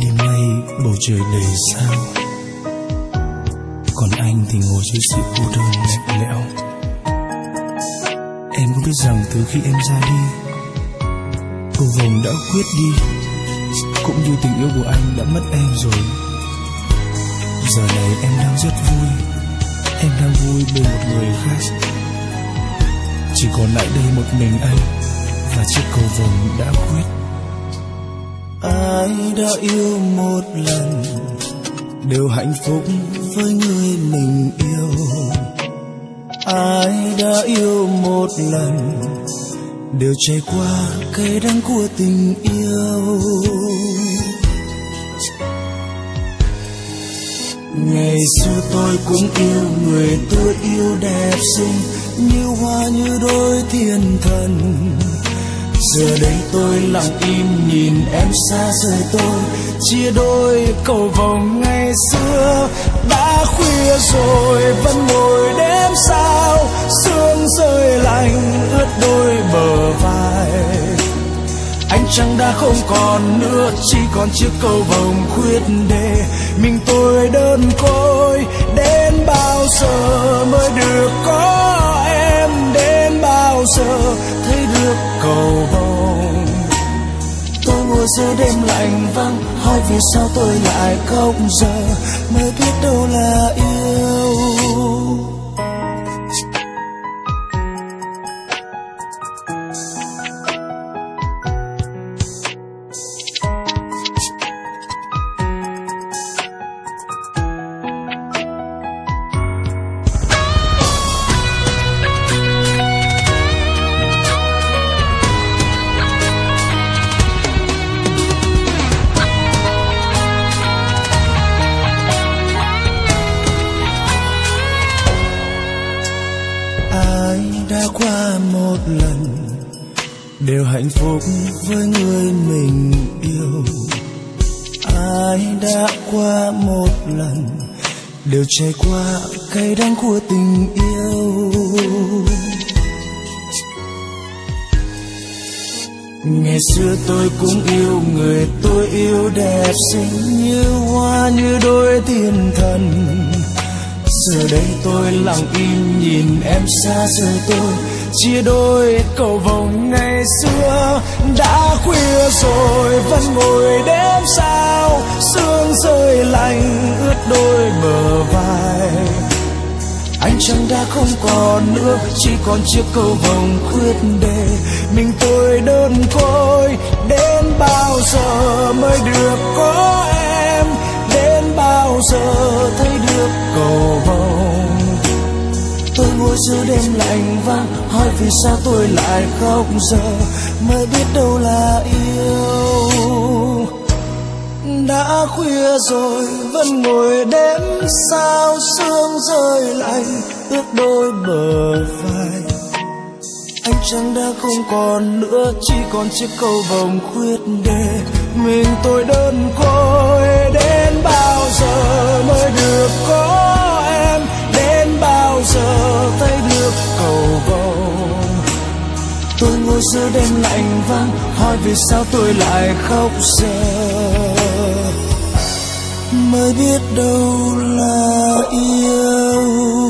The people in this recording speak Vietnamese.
đêm nay bầu trời đầy sao, còn anh thì ngồi dưới sự cô đơn lạnh lẽo. Em có biết rằng từ khi em ra đi cầu vồng đã quyết đi, cũng như tình yêu của anh đã mất em rồi. Giờ này em đang rất vui, em đang vui bên một người khác. Chỉ còn lại đây một mình anh và chiếc cầu vồng đã quyết ai đã yêu một lần, đều hạnh phúc với người mình yêu. Ai đã yêu một lần, đều trải qua cay đắng của tình yêu. Ngày xưa tôi cũng yêu người tôi yêu đẹp xinh, như hoa, như đôi thiên thần giờ đây tôi lặng im nhìn em xa rời tôi, chia đôi cầu vòng ngày xưa. Đã khuya rồi vẫn ngồi đêm sao, sương rơi lạnh ướt đôi bờ vai. Anh chẳng đã không còn nữa, chỉ còn chiếc cầu vồng khuyết để mình tôi đơn côi, đến bao giờ mới được có em? Đến bao giờ trước cầu vồng. Tôi ngồi giữa đêm lạnh vắng, hỏi vì sao tôi lại khóc giờ? Mới biết đâu là yêu một lần, đều hạnh phúc với người mình yêu. Ai đã qua một lần, đều trải qua cay đắng của tình yêu. Ngày xưa tôi cũng yêu người tôi yêu đẹp, xinh như hoa, như đôi thiên thần giờ đây tôi lặng im nhìn em xa rời tôi. Chia đôi cầu vồng ngày xưa đã khuya rồi, vẫn ngồi đêm sao sương rơi lạnh ướt đôi bờ vai. Anh chẳng đã không còn nữa, chỉ còn chiếc cầu vồng khuyết để mình tôi đơn côi, đến bao giờ mới được có? Giữa đêm lạnh vắng hỏi vì sao tôi lại khóc giờ, mới biết đâu là yêu. Đã khuya rồi, vẫn ngồi đếm sao sương rơi lạnh ướt đôi bờ vai. Anh chẳng đã không còn nữa, chỉ còn chiếc cầu vồng khuyết để mình tôi đơn côi đến bao tôi ngồi giữa đêm lạnh vắng hỏi vì sao tôi lại khóc giờ. Mới biết đâu là yêu.